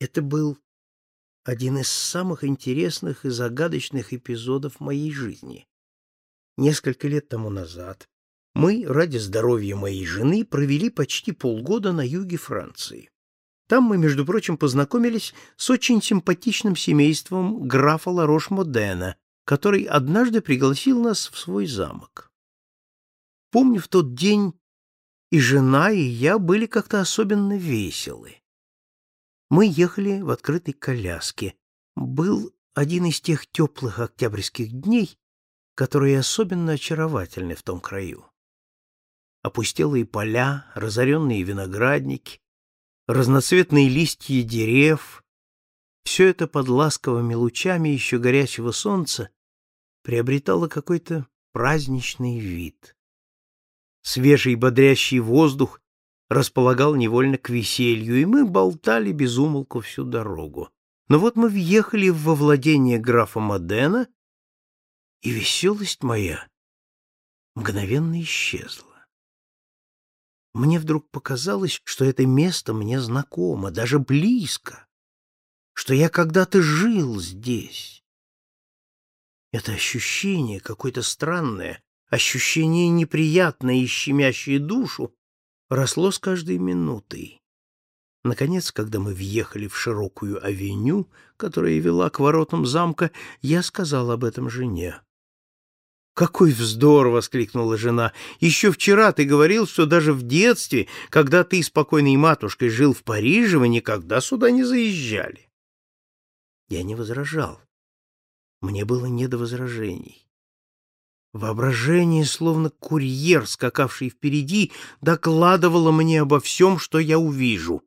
Это был один из самых интересных и загадочных эпизодов моей жизни. Несколько лет тому назад мы, ради здоровья моей жены, провели почти полгода на юге Франции. Там мы, между прочим, познакомились с очень симпатичным семейством графа Ларош-Модена, который однажды пригласил нас в свой замок. Помню, в тот день и жена, и я были как-то особенно веселы. Мы ехали в открытой коляске. Был один из тех теплых октябрьских дней, которые особенно очаровательны в том краю. Опустелые поля, разоренные виноградники, разноцветные листья дерев — все это под ласковыми лучами еще горячего солнца приобретало какой-то праздничный вид. Свежий бодрящий воздух располагал невольно к веселью, и мы болтали без умолку всю дорогу. Но вот мы въехали во владение графа Модена, и веселость моя мгновенно исчезла. Мне вдруг показалось, что это место мне знакомо, даже близко, что я когда-то жил здесь. Это ощущение какое-то странное, ощущение неприятное и щемящее душу, росло с каждой минутой. Наконец, когда мы въехали в широкую авеню, которая вела к воротам замка, я сказал об этом жене. «Какой вздор!» — воскликнула жена. «Еще вчера ты говорил, что даже в детстве, когда ты с покойной матушкой жил в Париже, вы никогда сюда не заезжали». Я не возражал. Мне было не до возражений. Воображение, словно курьер, скакавший впереди, докладывало мне обо всем, что я увижу.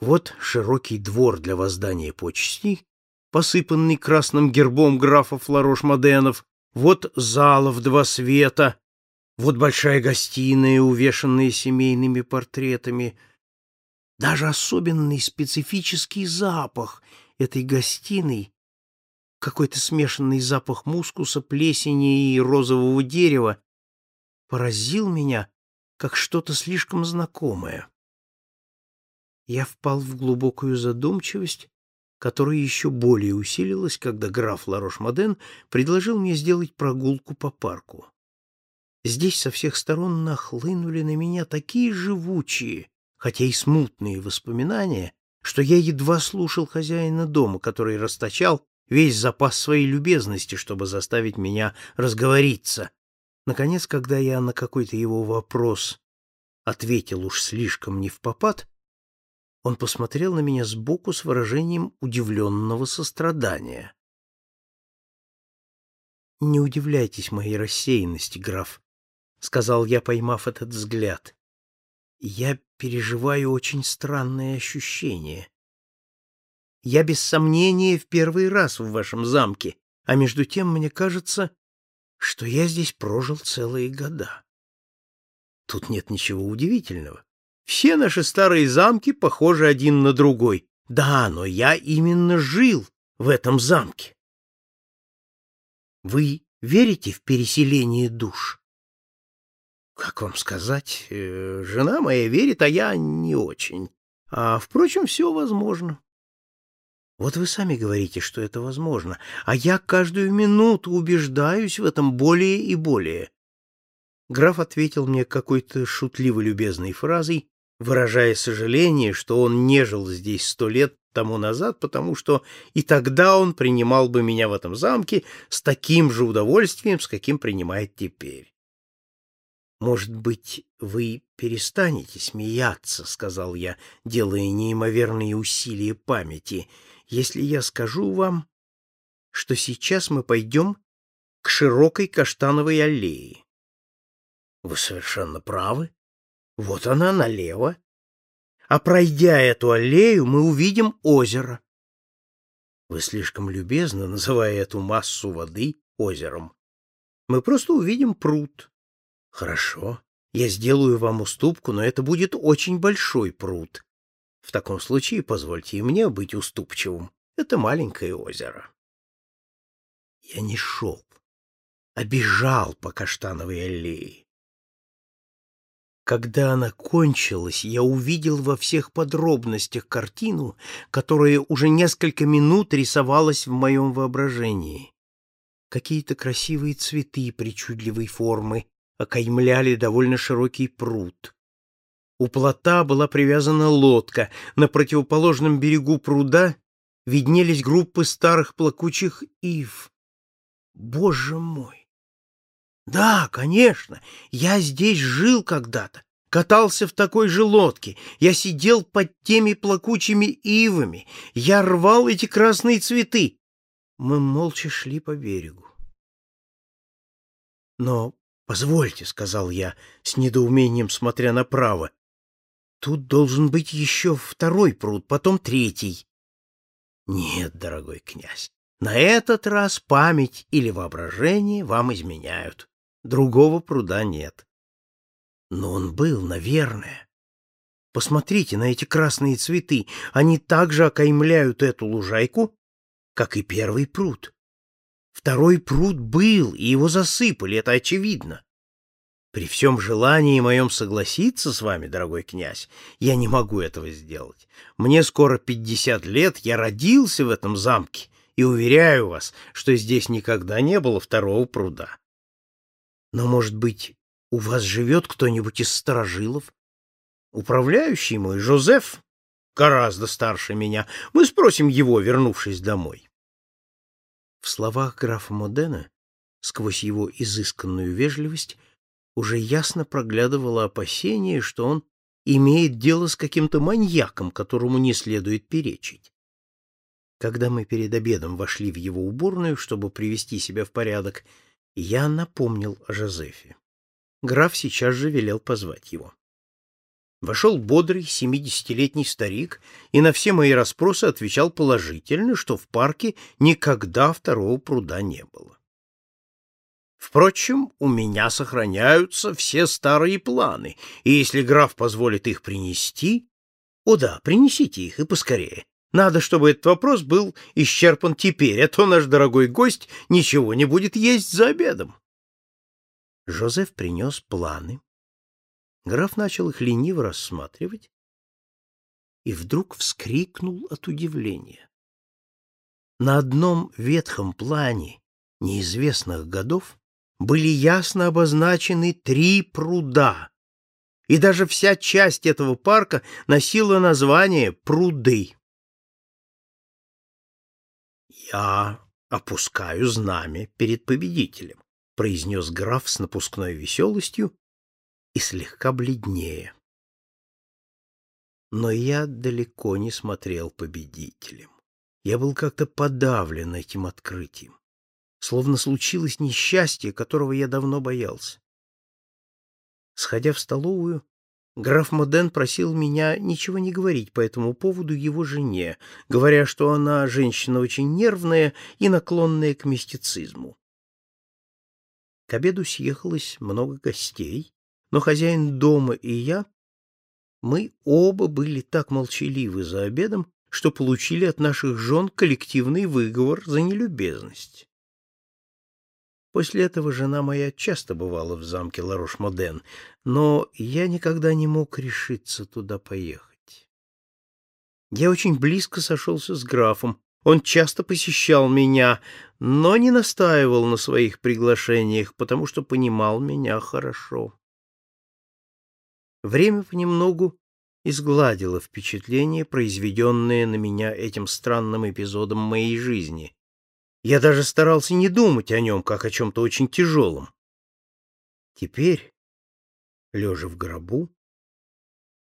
Вот широкий двор для воздания почестей, посыпанный красным гербом графов Ларош-Моденов, вот зала в два света, вот большая гостиная, увешанная семейными портретами. Даже особенный специфический запах этой гостиной какой-то смешанный запах мускуса, плесени и розового дерева поразил меня, как что-то слишком знакомое. Я впал в глубокую задумчивость, которая еще более усилилась, когда граф Ларош-Моден предложил мне сделать прогулку по парку. Здесь со всех сторон нахлынули на меня такие живучие, хотя и смутные воспоминания, что я едва слушал хозяина дома, который расточал весь запас своей любезности, чтобы заставить меня разговориться. Наконец, когда я на какой-то его вопрос ответил уж слишком не в попад, он посмотрел на меня сбоку с выражением удивленного сострадания. «Не удивляйтесь моей рассеянности, граф», — сказал я, поймав этот взгляд. «Я переживаю очень странное ощущение. Я без сомнения в первый раз в вашем замке, а между тем мне кажется, что я здесь прожил целые года. Тут нет ничего удивительного. Все наши старые замки похожи один на другой. Да, но я именно жил в этом замке. Вы верите в переселение душ? Как вам сказать, э, жена моя верит, а я не очень. А, впрочем, все возможно. Вот вы сами говорите, что это возможно, а я каждую минуту убеждаюсь в этом более и более. Граф ответил мне какой-то шутливо-любезной фразой, выражая сожаление, что он не жил здесь сто лет тому назад, потому что и тогда он принимал бы меня в этом замке с таким же удовольствием, с каким принимает теперь. «Может быть, вы перестанете смеяться», — сказал я, делая неимоверные усилия памяти, — если я скажу вам, что сейчас мы пойдем к широкой каштановой аллее. Вы совершенно правы. Вот она налево. А пройдя эту аллею, мы увидим озеро. Вы слишком любезно, называя эту массу воды озером. Мы просто увидим пруд. Хорошо. Я сделаю вам уступку, но это будет очень большой пруд, в таком случае позвольте и мне быть уступчивым. Это маленькое озеро. Я не шел, а бежал по каштановой аллее. Когда она кончилась, я увидел во всех подробностях картину, которая уже несколько минут рисовалась в моем воображении. Какие-то красивые цветы причудливой формы окаймляли довольно широкий пруд. У плота была привязана лодка, на противоположном берегу пруда виднелись группы старых плакучих ив. Боже мой! Да, конечно, я здесь жил когда-то, катался в такой же лодке, я сидел под теми плакучими ивами, я рвал эти красные цветы. Мы молча шли по берегу. Но позвольте, — сказал я, с недоумением смотря направо, — тут должен быть еще второй пруд, потом третий. Нет, дорогой князь, на этот раз память или воображение вам изменяют. Другого пруда нет. Но он был, наверное. Посмотрите на эти красные цветы. Они также окаймляют эту лужайку, как и первый пруд. Второй пруд был, и его засыпали, это очевидно. При всем желании моем согласиться с вами, дорогой князь, я не могу этого сделать. Мне скоро пятьдесят лет, я родился в этом замке, и уверяю вас, что здесь никогда не было второго пруда. Но, может быть, у вас живет кто-нибудь из сторожилов? Управляющий мой, Жозеф, гораздо старше меня. Мы спросим его, вернувшись домой. В словах графа Модена, сквозь его изысканную вежливость, уже ясно проглядывало опасение, что он имеет дело с каким-то маньяком, которому не следует перечить. Когда мы перед обедом вошли в его уборную, чтобы привести себя в порядок, я напомнил о Жозефе. Граф сейчас же велел позвать его. Вошел бодрый семидесятилетний старик и на все мои расспросы отвечал положительно, что в парке никогда второго пруда не было. Впрочем, у меня сохраняются все старые планы, и если граф позволит их принести... О да, принесите их и поскорее. Надо, чтобы этот вопрос был исчерпан теперь, а то наш дорогой гость ничего не будет есть за обедом. Жозеф принес планы. Граф начал их лениво рассматривать и вдруг вскрикнул от удивления. На одном ветхом плане неизвестных годов были ясно обозначены три пруда, и даже вся часть этого парка носила название «Пруды». «Я опускаю знамя перед победителем», — произнес граф с напускной веселостью и слегка бледнее. Но я далеко не смотрел победителем. Я был как-то подавлен этим открытием. Словно случилось несчастье, которого я давно боялся. Сходя в столовую, Граф Моден просил меня ничего не говорить по этому поводу его жене, говоря, что она женщина очень нервная и наклонная к мистицизму. К обеду съехалось много гостей, но хозяин дома и я, мы оба были так молчаливы за обедом, что получили от наших жен коллективный выговор за нелюбезность. После этого жена моя часто бывала в замке Ларош-Моден, но я никогда не мог решиться туда поехать. Я очень близко сошелся с графом, он часто посещал меня, но не настаивал на своих приглашениях, потому что понимал меня хорошо. Время понемногу изгладило впечатление, произведенное на меня этим странным эпизодом моей жизни, я даже старался не думать о нем, как о чем-то очень тяжелом. Теперь, лежа в гробу,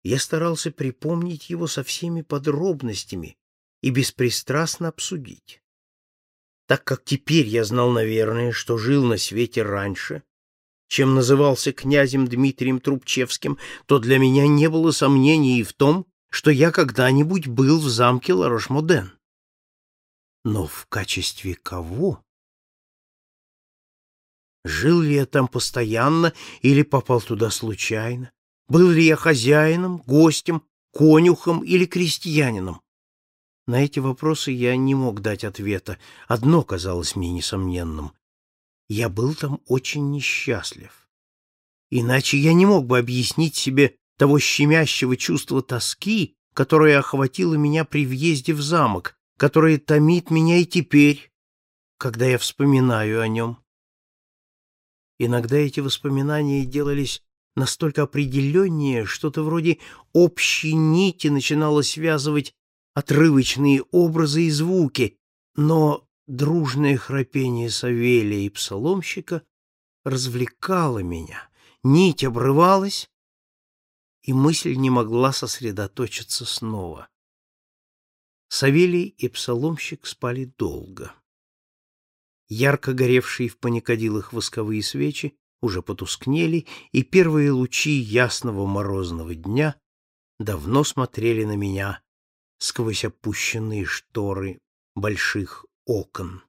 я старался припомнить его со всеми подробностями и беспристрастно обсудить. Так как теперь я знал, наверное, что жил на свете раньше, чем назывался князем Дмитрием Трубчевским, то для меня не было сомнений и в том, что я когда-нибудь был в замке Ларош-Моден. Но в качестве кого? Жил ли я там постоянно или попал туда случайно? Был ли я хозяином, гостем, конюхом или крестьянином? На эти вопросы я не мог дать ответа. Одно казалось мне несомненным. Я был там очень несчастлив. Иначе я не мог бы объяснить себе того щемящего чувства тоски, которое охватило меня при въезде в замок, которое томит меня и теперь, когда я вспоминаю о нем. Иногда эти воспоминания делались настолько определеннее, что-то вроде общей нити начинало связывать отрывочные образы и звуки, но дружное храпение Савелия и псаломщика развлекало меня, нить обрывалась, и мысль не могла сосредоточиться снова. Савелий и псаломщик спали долго. Ярко горевшие в паникадилах восковые свечи уже потускнели, и первые лучи ясного морозного дня давно смотрели на меня сквозь опущенные шторы больших окон.